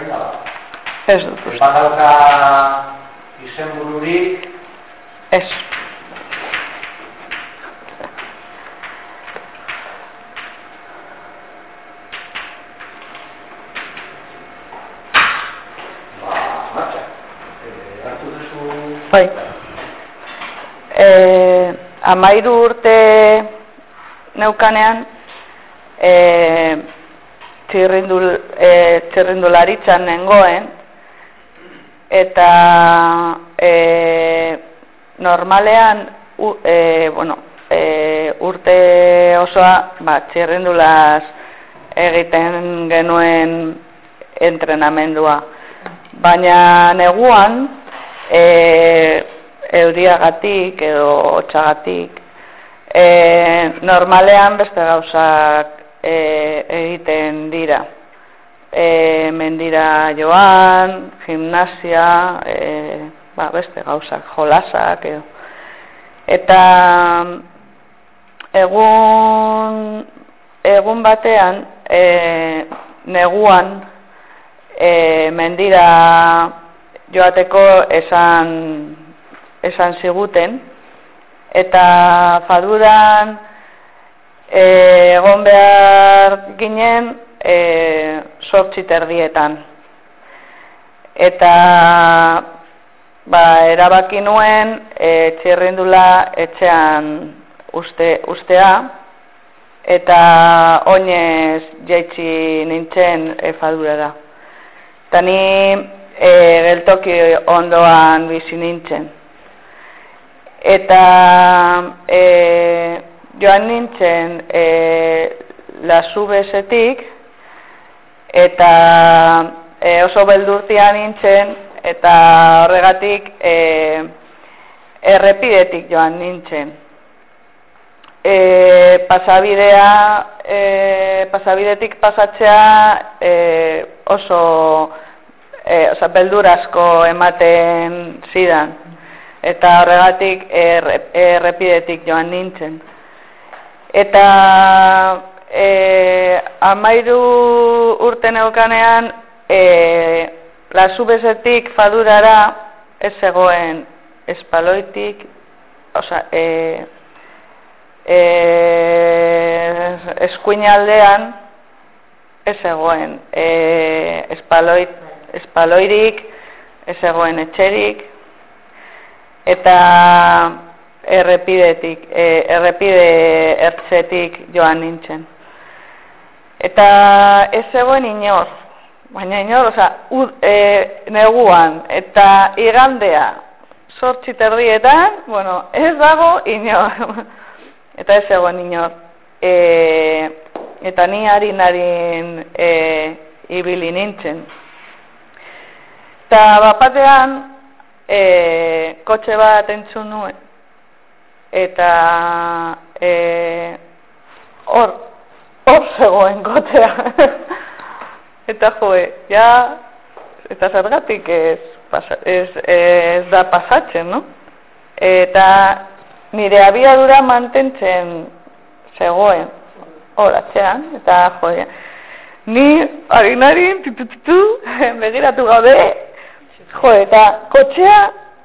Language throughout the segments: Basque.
Baina da. Ez dut uste. Badauka izen bururik, Ez. Bai. E, amairu urte neukanean, e, txirrindul, e, txirrindularitzan nengoen, eta e, normalean, u, e, bueno, e, urte osoa, ba, txirrindulaz egiten genuen entrenamendua. Baina neguan, e, euriagatik edo hotxagatik, e, normalean beste gauzak e, egiten dira. E, mendira joan, gimnasia, e, ba, beste gauzak, jolasak edo. Eta egun, egun batean, e, neguan, e, mendira joateko esan, esan ziguten, eta faduran e, egon behar ginen e, sortzi terdietan. Eta ba, erabaki nuen e, txirrindula etxean uste, ustea, eta oinez jaitsi nintzen e, fadurara. Eta ni e, geltoki ondoan bizi nintzen. Eta e, joan nintzen e, lasubesetik, eta e, oso beldurtia nintzen, eta horregatik e, errepidetik joan nintzen. E, pasabidea, e, pasabidetik pasatzea e, oso e, oza, beldur asko ematen zidan. Eta horregatik erre, errepidetik joan nintzen. Eta e, amairu urte neukanean e, lasubezetik fadurara ez zegoen espaloitik, oza, e, e, eskuinaldean ez zegoen e, espaloit, espaloirik, ez zegoen etxerik, eta errepidetik, e, errepide ertzetik joan nintzen. Eta ez zegoen inor, baina inor, oza, e, neguan, eta igandea, sortzi terdietan, bueno, ez dago inor, eta ez zegoen inor. E, eta ni harin-harin e, ibili nintzen. Eta bapatean, e, kotxe bat entzun nuen, eta e, hor, hor zegoen kotxea. eta joe, ja, eta zergatik ez, pasa, ez, ez da pasatzen, no? Eta nire abiadura mantentzen zegoen, hor atxean, eta joe, ni harinarin, tutututu, begiratu gabe, jo, eta kotxea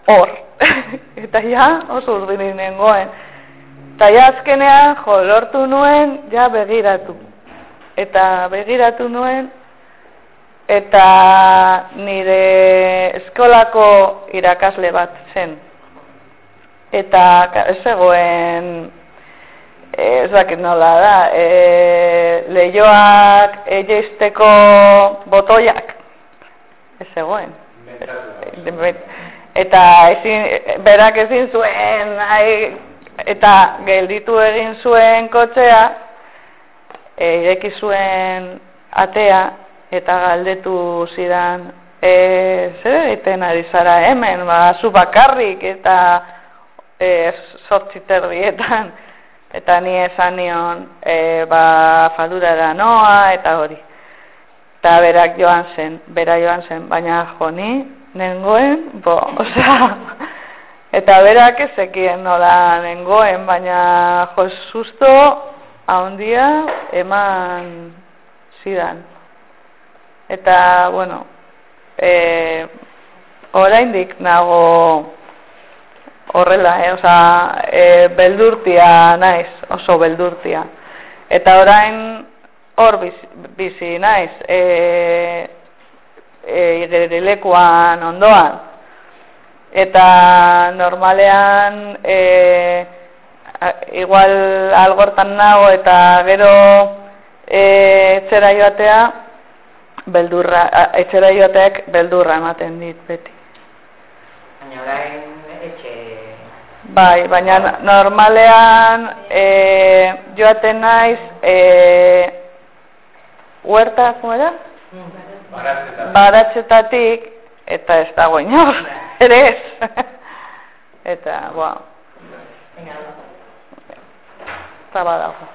hor. eta ja, oso urdinin nengoen. Eta ja azkenean, jo, lortu nuen, ja begiratu. Eta begiratu nuen, eta nire eskolako irakasle bat zen. Eta ez zegoen, ez dakit nola da, e, lehioak egeizteko botoiak, ez zegoen. Eta ezin, berak ezin zuen, ai, eta gelditu egin zuen kotxea, e, ireki zuen atea, eta galdetu zidan, e, zer egiten ari zara hemen, ba, zu bakarrik, eta e, sortzi terdietan, eta ni esan nion, e, ba, fadura noa, eta hori. Eta berak joan zen, bera joan zen, baina jo ni, nengoen, bo, osea, eta berak ezekien nola nengoen, baina jo susto handia eman zidan. Eta, bueno, e, oraindik nago horrela, eh? Osa, e, beldurtia naiz, oso beldurtia. Eta orain hor bizi, bizi naiz, e, e, lekuan ondoan. Eta normalean e, igual algortan nago eta gero e, etxera joatea beldurra, etxera joateak beldurra ematen dit beti. Baina orain etxe... Bai, baina normalean e, joaten naiz e, huerta, kuma da? Baratzetatik, eta ez dago inor, ere ez. eta, boa. Venga, Zaba dago.